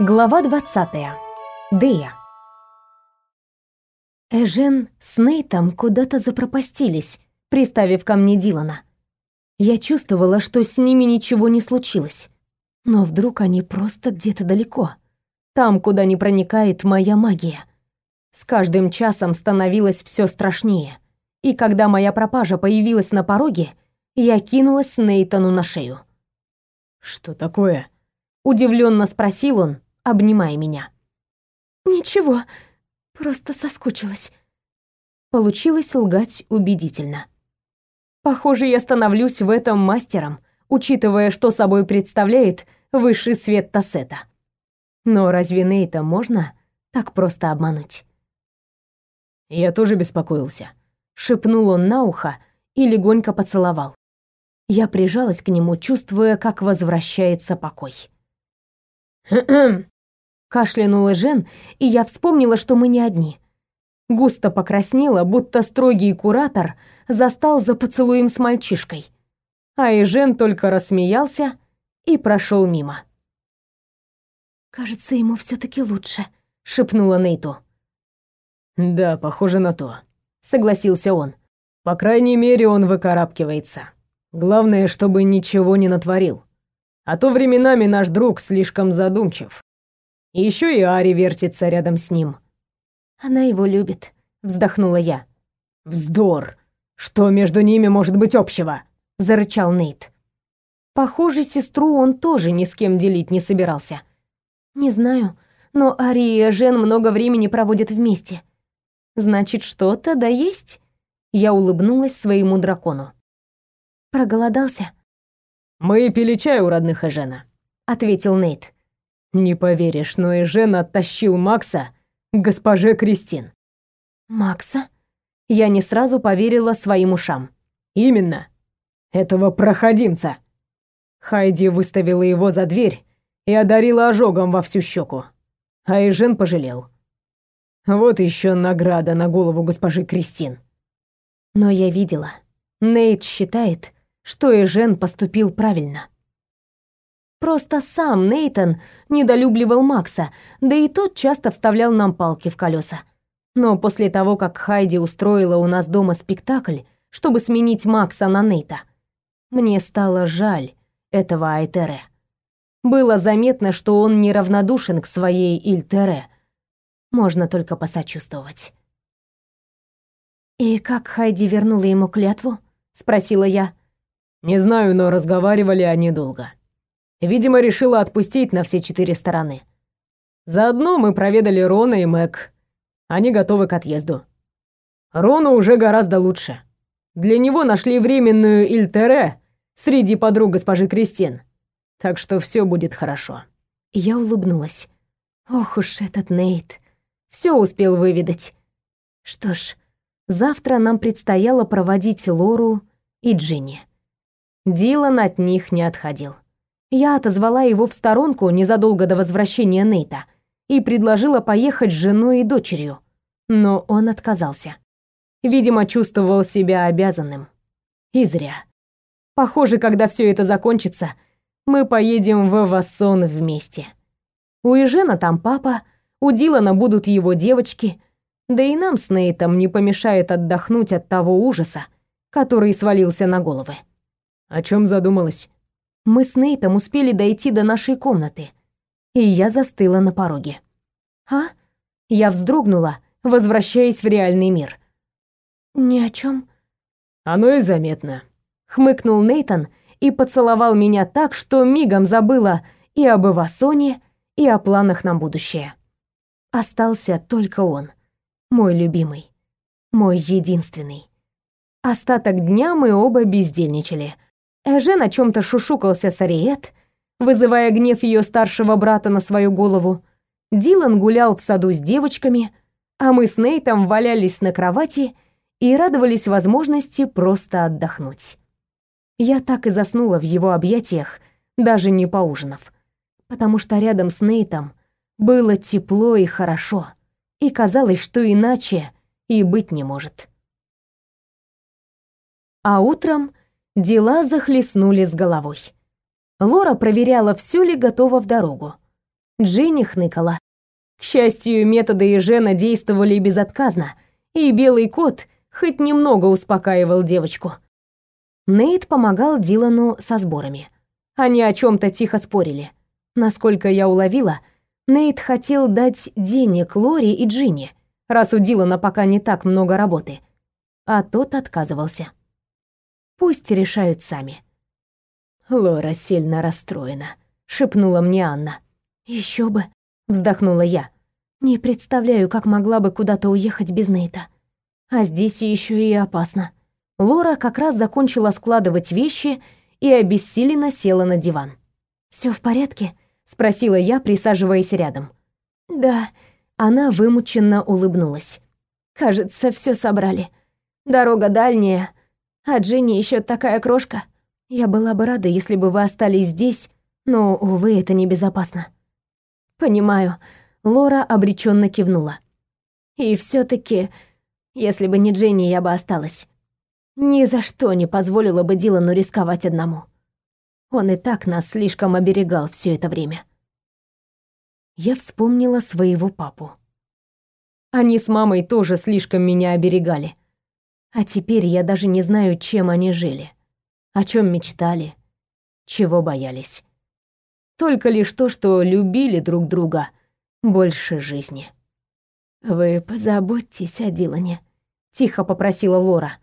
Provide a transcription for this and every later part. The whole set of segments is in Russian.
Глава 20. Дея. Эжен с Нейтом куда-то запропастились, приставив ко мне Дилана. Я чувствовала, что с ними ничего не случилось. Но вдруг они просто где-то далеко. Там, куда не проникает моя магия. С каждым часом становилось все страшнее. И когда моя пропажа появилась на пороге, я кинулась Нейтану на шею. «Что такое?» Удивленно спросил он, обнимая меня. «Ничего, просто соскучилась». Получилось лгать убедительно. Похоже, я становлюсь в этом мастером, учитывая, что собой представляет высший свет Тассета. Но разве Нейта можно так просто обмануть? «Я тоже беспокоился», — шепнул он на ухо и легонько поцеловал. Я прижалась к нему, чувствуя, как возвращается покой. Кашлянула Жен, и я вспомнила, что мы не одни. Густо покраснела, будто строгий куратор застал за поцелуем с мальчишкой. А Эжен только рассмеялся и прошел мимо. «Кажется, ему все таки лучше», — шепнула Нейту. «Да, похоже на то», — согласился он. «По крайней мере, он выкарабкивается. Главное, чтобы ничего не натворил. А то временами наш друг слишком задумчив. Еще и Ари вертится рядом с ним. Она его любит, вздохнула я. Вздор. Что между ними может быть общего? зарычал Нейт. Похоже, сестру он тоже ни с кем делить не собирался. Не знаю, но Ари и Жен много времени проводят вместе. Значит, что-то да есть. Я улыбнулась своему дракону. Проголодался? Мы пили чай у родных Эжена, ответил Нейт. Не поверишь, но Эжен оттащил Макса к госпоже Кристин. Макса? Я не сразу поверила своим ушам. Именно. Этого проходимца. Хайди выставила его за дверь и одарила ожогом во всю щеку. А Эжен пожалел. Вот еще награда на голову госпожи Кристин. Но я видела. Нейт считает, что Эжен поступил правильно. Просто сам Нейтон недолюбливал Макса, да и тот часто вставлял нам палки в колеса. Но после того, как Хайди устроила у нас дома спектакль, чтобы сменить Макса на Нейта, мне стало жаль этого Айтере. Было заметно, что он неравнодушен к своей Ильтере. Можно только посочувствовать. «И как Хайди вернула ему клятву?» — спросила я. «Не знаю, но разговаривали они долго. Видимо, решила отпустить на все четыре стороны. Заодно мы проведали Рона и Мэг. Они готовы к отъезду. Рону уже гораздо лучше. Для него нашли временную Ильтере среди подруг госпожи Кристин. Так что все будет хорошо. Я улыбнулась. Ох уж этот Нейт. Все успел выведать. Что ж, завтра нам предстояло проводить Лору и Джинни. Дилан от них не отходил. Я отозвала его в сторонку незадолго до возвращения Нейта и предложила поехать с женой и дочерью, но он отказался. Видимо, чувствовал себя обязанным. И зря. Похоже, когда все это закончится, мы поедем в Вассон вместе. У Ежена там папа, у Дилана будут его девочки, да и нам с Нейтом не помешает отдохнуть от того ужаса, который свалился на головы. О чем задумалась? Мы с Нейтом успели дойти до нашей комнаты, и я застыла на пороге. «А?» Я вздрогнула, возвращаясь в реальный мир. «Ни о чем. «Оно и заметно», — хмыкнул Нейтон и поцеловал меня так, что мигом забыла и об Ивасоне, и о планах на будущее. Остался только он, мой любимый, мой единственный. Остаток дня мы оба бездельничали — Эжен о чем-то шушукался с Ариет, вызывая гнев ее старшего брата на свою голову. Дилан гулял в саду с девочками, а мы с Нейтом валялись на кровати и радовались возможности просто отдохнуть. Я так и заснула в его объятиях, даже не поужинав, потому что рядом с Нейтом было тепло и хорошо, и казалось, что иначе и быть не может. А утром Дела захлестнули с головой. Лора проверяла, все ли готово в дорогу. Джинни хныкала. К счастью, методы Ежена действовали безотказно, и белый кот хоть немного успокаивал девочку. Нейт помогал Дилану со сборами. Они о чем то тихо спорили. Насколько я уловила, Нейт хотел дать денег Лори и Джинни, раз у Дилана пока не так много работы. А тот отказывался. Пусть решают сами. Лора сильно расстроена, шепнула мне Анна. Еще бы, вздохнула я. Не представляю, как могла бы куда-то уехать без Нейта. А здесь еще и опасно. Лора как раз закончила складывать вещи и обессиленно села на диван. Все в порядке? спросила я, присаживаясь рядом. Да, она вымученно улыбнулась. Кажется, все собрали. Дорога дальняя, а Джинни еще такая крошка. Я была бы рада, если бы вы остались здесь, но увы, это небезопасно. Понимаю. Лора обреченно кивнула. И все таки если бы не Дженни, я бы осталась. Ни за что не позволила бы Дилану рисковать одному. Он и так нас слишком оберегал все это время. Я вспомнила своего папу. Они с мамой тоже слишком меня оберегали. А теперь я даже не знаю, чем они жили, о чем мечтали, чего боялись. Только лишь то, что любили друг друга больше жизни. «Вы позаботьтесь о Дилане», — тихо попросила Лора.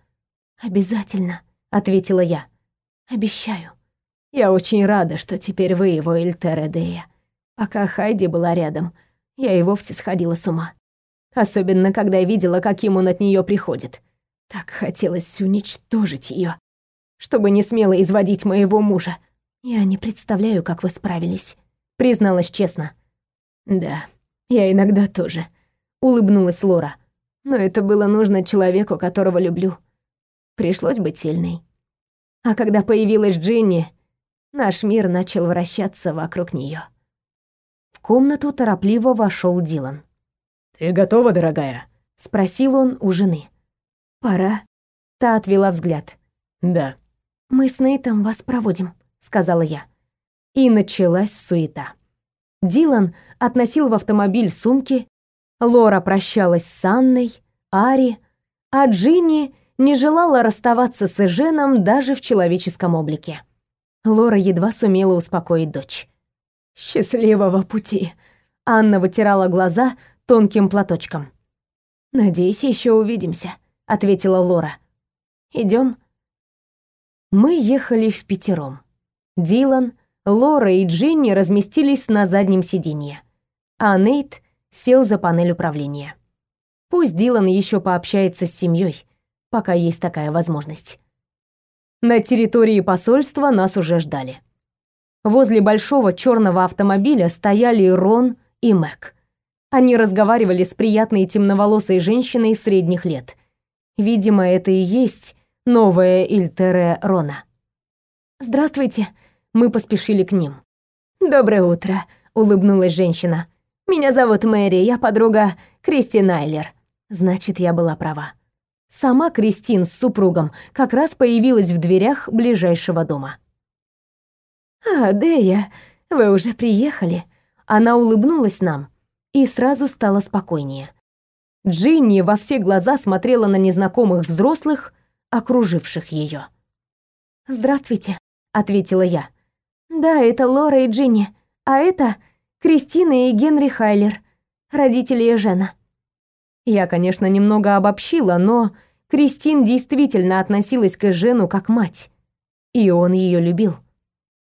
«Обязательно», — ответила я. «Обещаю». Я очень рада, что теперь вы его Эльтередея. Пока Хайди была рядом, я и вовсе сходила с ума. Особенно, когда я видела, каким он от нее приходит. Так хотелось уничтожить ее, чтобы не смело изводить моего мужа. Я не представляю, как вы справились, призналась честно. Да, я иногда тоже, улыбнулась Лора. Но это было нужно человеку, которого люблю. Пришлось быть сильной. А когда появилась Джинни, Наш мир начал вращаться вокруг нее. В комнату торопливо вошел Дилан. «Ты готова, дорогая?» — спросил он у жены. «Пора». Та отвела взгляд. «Да». «Мы с Нейтом вас проводим», — сказала я. И началась суета. Дилан относил в автомобиль сумки, Лора прощалась с Анной, Ари, а Джинни не желала расставаться с Эженом даже в человеческом облике. Лора едва сумела успокоить дочь. «Счастливого пути!» Анна вытирала глаза тонким платочком. «Надеюсь, еще увидимся», — ответила Лора. Идем. Мы ехали в пятером. Дилан, Лора и Джинни разместились на заднем сиденье, а Нейт сел за панель управления. Пусть Дилан еще пообщается с семьей, пока есть такая возможность. На территории посольства нас уже ждали. Возле большого черного автомобиля стояли Рон и Мэг. Они разговаривали с приятной темноволосой женщиной средних лет. Видимо, это и есть новая Ильтере Рона. «Здравствуйте», — мы поспешили к ним. «Доброе утро», — улыбнулась женщина. «Меня зовут Мэри, я подруга Кристи Найлер». Значит, я была права. Сама Кристин с супругом как раз появилась в дверях ближайшего дома. «А, Дея, вы уже приехали?» Она улыбнулась нам и сразу стала спокойнее. Джинни во все глаза смотрела на незнакомых взрослых, окруживших ее. «Здравствуйте», — ответила я. «Да, это Лора и Джинни, а это Кристина и Генри Хайлер, родители Эжена». Я, конечно, немного обобщила, но Кристин действительно относилась к Эжену как мать, и он ее любил.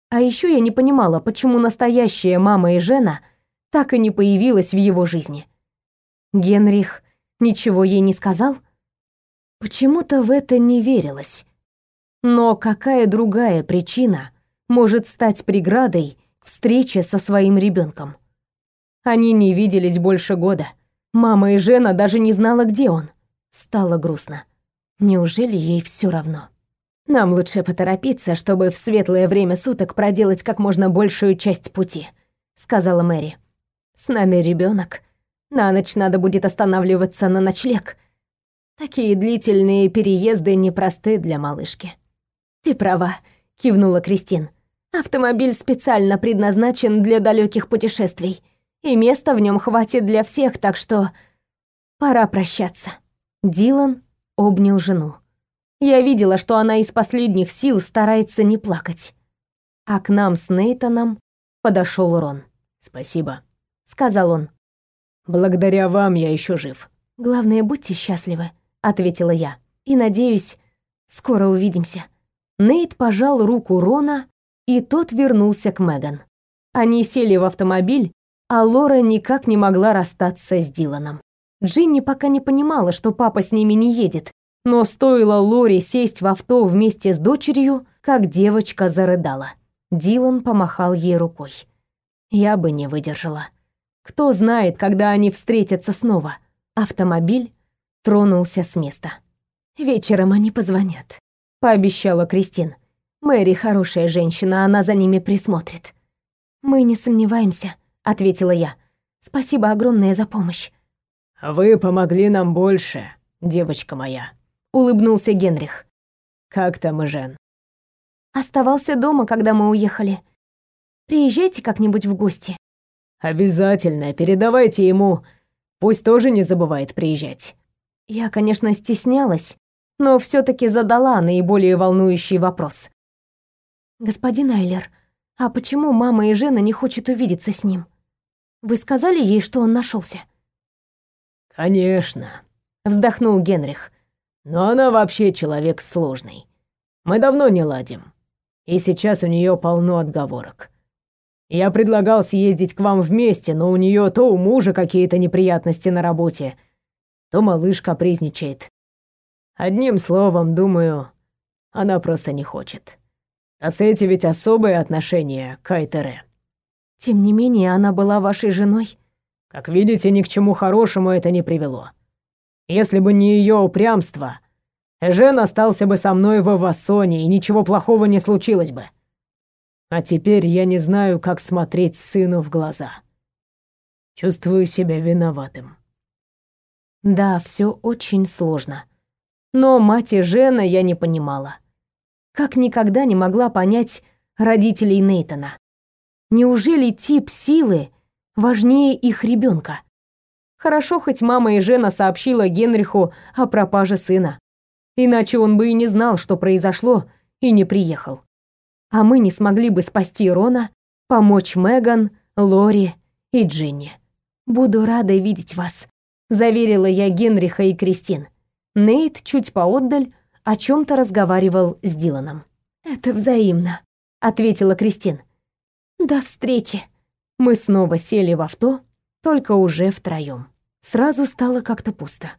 А еще я не понимала, почему настоящая мама Эжена так и не появилась в его жизни. Генрих ничего ей не сказал? Почему-то в это не верилось. Но какая другая причина может стать преградой встрече со своим ребенком? Они не виделись больше года. Мама и Жена даже не знала, где он. Стало грустно. Неужели ей все равно? Нам лучше поторопиться, чтобы в светлое время суток проделать как можно большую часть пути, сказала Мэри. С нами ребенок. На ночь надо будет останавливаться на ночлег. Такие длительные переезды непросты для малышки. Ты права, кивнула Кристин. Автомобиль специально предназначен для далеких путешествий. и места в нем хватит для всех, так что пора прощаться. Дилан обнял жену. Я видела, что она из последних сил старается не плакать. А к нам с Нейтаном подошел Рон. «Спасибо», — сказал он. «Благодаря вам я еще жив». «Главное, будьте счастливы», — ответила я. «И надеюсь, скоро увидимся». Нейт пожал руку Рона, и тот вернулся к Меган. Они сели в автомобиль, а Лора никак не могла расстаться с Диланом. Джинни пока не понимала, что папа с ними не едет, но стоило Лоре сесть в авто вместе с дочерью, как девочка зарыдала. Дилан помахал ей рукой. Я бы не выдержала. Кто знает, когда они встретятся снова. Автомобиль тронулся с места. Вечером они позвонят, пообещала Кристин. Мэри хорошая женщина, она за ними присмотрит. Мы не сомневаемся, ответила я. Спасибо огромное за помощь. Вы помогли нам больше, девочка моя, улыбнулся Генрих. Как там Жен? Оставался дома, когда мы уехали. Приезжайте как-нибудь в гости. Обязательно, передавайте ему, пусть тоже не забывает приезжать. Я, конечно, стеснялась, но все таки задала наиболее волнующий вопрос. Господин Айлер, а почему мама и Жена не хочет увидеться с ним? Вы сказали ей, что он нашелся? Конечно, вздохнул Генрих. Но она вообще человек сложный. Мы давно не ладим. И сейчас у нее полно отговорок. Я предлагал съездить к вам вместе, но у нее то у мужа какие-то неприятности на работе, то малыш капризничает. Одним словом, думаю, она просто не хочет. А с этим ведь особые отношения к Айтере. Тем не менее, она была вашей женой. Как видите, ни к чему хорошему это не привело. Если бы не ее упрямство, Жен остался бы со мной в Авасоне, и ничего плохого не случилось бы. А теперь я не знаю, как смотреть сыну в глаза. Чувствую себя виноватым. Да, все очень сложно. Но мать и Жена я не понимала. Как никогда не могла понять родителей Нейтона. Неужели тип силы важнее их ребенка? Хорошо, хоть мама и Жена сообщила Генриху о пропаже сына. Иначе он бы и не знал, что произошло, и не приехал. А мы не смогли бы спасти Рона, помочь Меган, Лори и Джинни. Буду рада видеть вас, заверила я Генриха и Кристин. Нейт чуть поотдаль о чем то разговаривал с Диланом. Это взаимно, ответила Кристин. До встречи. Мы снова сели в авто только уже втроем. Сразу стало как-то пусто.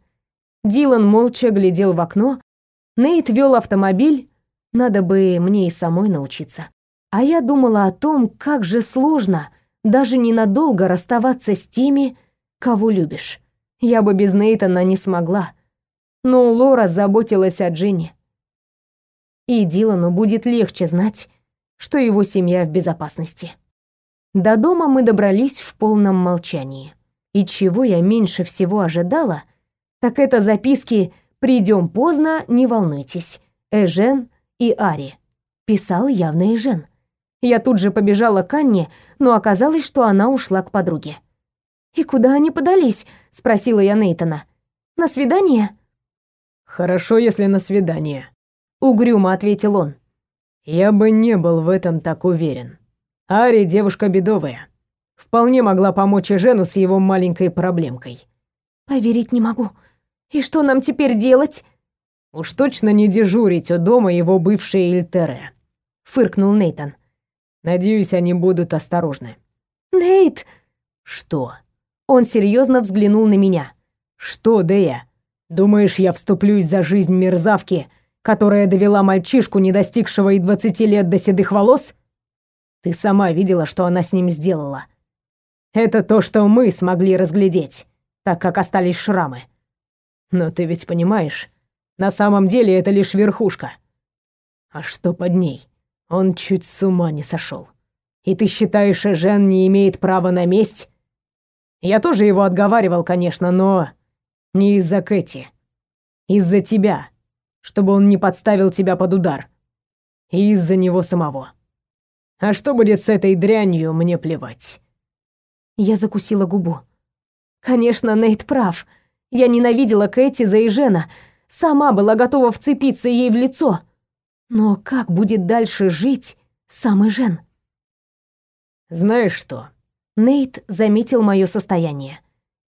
Дилан молча глядел в окно, Нейт вел автомобиль, надо бы мне и самой научиться. А я думала о том, как же сложно даже ненадолго расставаться с теми, кого любишь. Я бы без Нейтана не смогла. Но Лора заботилась о Джинни. И Дилану будет легче знать, что его семья в безопасности. До дома мы добрались в полном молчании. И чего я меньше всего ожидала, так это записки «Придем поздно, не волнуйтесь. Эжен и Ари». Писал явно Эжен. Я тут же побежала к Анне, но оказалось, что она ушла к подруге. «И куда они подались?» — спросила я Нейтона. «На свидание?» «Хорошо, если на свидание», — угрюмо ответил он. «Я бы не был в этом так уверен». Ари девушка бедовая. Вполне могла помочь и Жену с его маленькой проблемкой. Поверить не могу. И что нам теперь делать? Уж точно не дежурить у дома его бывшей Ильтере, фыркнул Нейтан. Надеюсь, они будут осторожны. Нейт, что? Он серьезно взглянул на меня. Что, Дея? Думаешь, я вступлюсь за жизнь мерзавки, которая довела мальчишку, не достигшего и двадцати лет до седых волос? Ты сама видела, что она с ним сделала. Это то, что мы смогли разглядеть, так как остались шрамы. Но ты ведь понимаешь, на самом деле это лишь верхушка. А что под ней? Он чуть с ума не сошел. И ты считаешь, Жен не имеет права на месть? Я тоже его отговаривал, конечно, но не из-за Кэти. Из-за тебя, чтобы он не подставил тебя под удар. И из-за него самого. А что будет с этой дрянью, мне плевать. Я закусила губу. Конечно, Нейт прав. Я ненавидела Кэти за Ижена, сама была готова вцепиться ей в лицо. Но как будет дальше жить сам Ижен? Знаешь что? Нейт заметил мое состояние.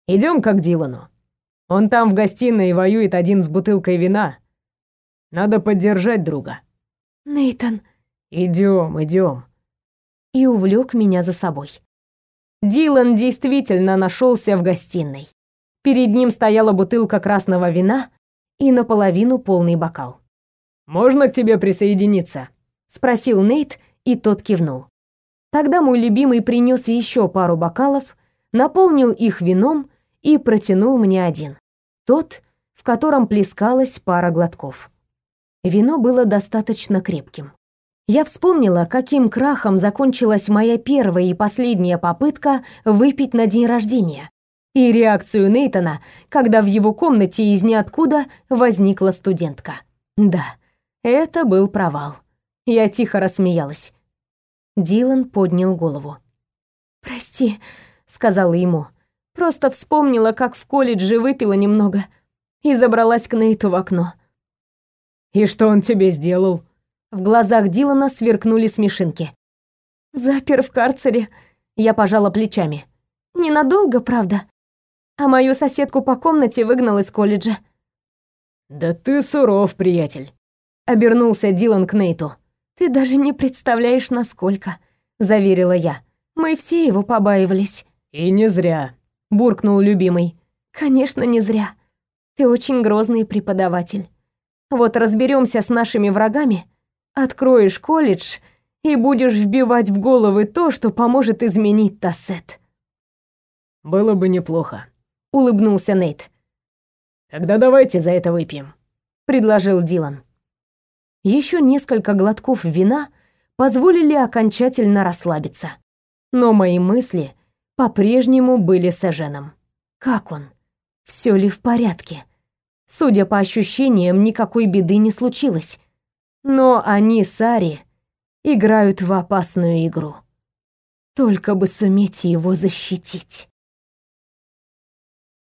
Идем к Дилану. Он там в гостиной воюет один с бутылкой вина. Надо поддержать друга. Нейтан. Идем, идем. И увлек меня за собой. Дилан действительно нашелся в гостиной. Перед ним стояла бутылка красного вина и наполовину полный бокал. «Можно к тебе присоединиться?» — спросил Нейт, и тот кивнул. Тогда мой любимый принес еще пару бокалов, наполнил их вином и протянул мне один. Тот, в котором плескалась пара глотков. Вино было достаточно крепким. Я вспомнила, каким крахом закончилась моя первая и последняя попытка выпить на день рождения, и реакцию Нейтона, когда в его комнате из ниоткуда возникла студентка. Да, это был провал. Я тихо рассмеялась. Дилан поднял голову. «Прости», — сказала ему. «Просто вспомнила, как в колледже выпила немного и забралась к Нейту в окно». «И что он тебе сделал?» В глазах Дилана сверкнули смешинки. «Запер в карцере», — я пожала плечами. «Ненадолго, правда. А мою соседку по комнате выгнал из колледжа». «Да ты суров, приятель», — обернулся Дилан к Нейту. «Ты даже не представляешь, насколько», — заверила я. «Мы все его побаивались». «И не зря», — буркнул любимый. «Конечно, не зря. Ты очень грозный преподаватель. Вот разберемся с нашими врагами, откроешь колледж и будешь вбивать в головы то, что поможет изменить Тассет». «Было бы неплохо», — улыбнулся Нейт. «Тогда давайте за это выпьем», — предложил Дилан. Еще несколько глотков вина позволили окончательно расслабиться. Но мои мысли по-прежнему были с Эженом. Как он? Все ли в порядке? Судя по ощущениям, никакой беды не случилось. Но они с Ари играют в опасную игру. Только бы суметь его защитить.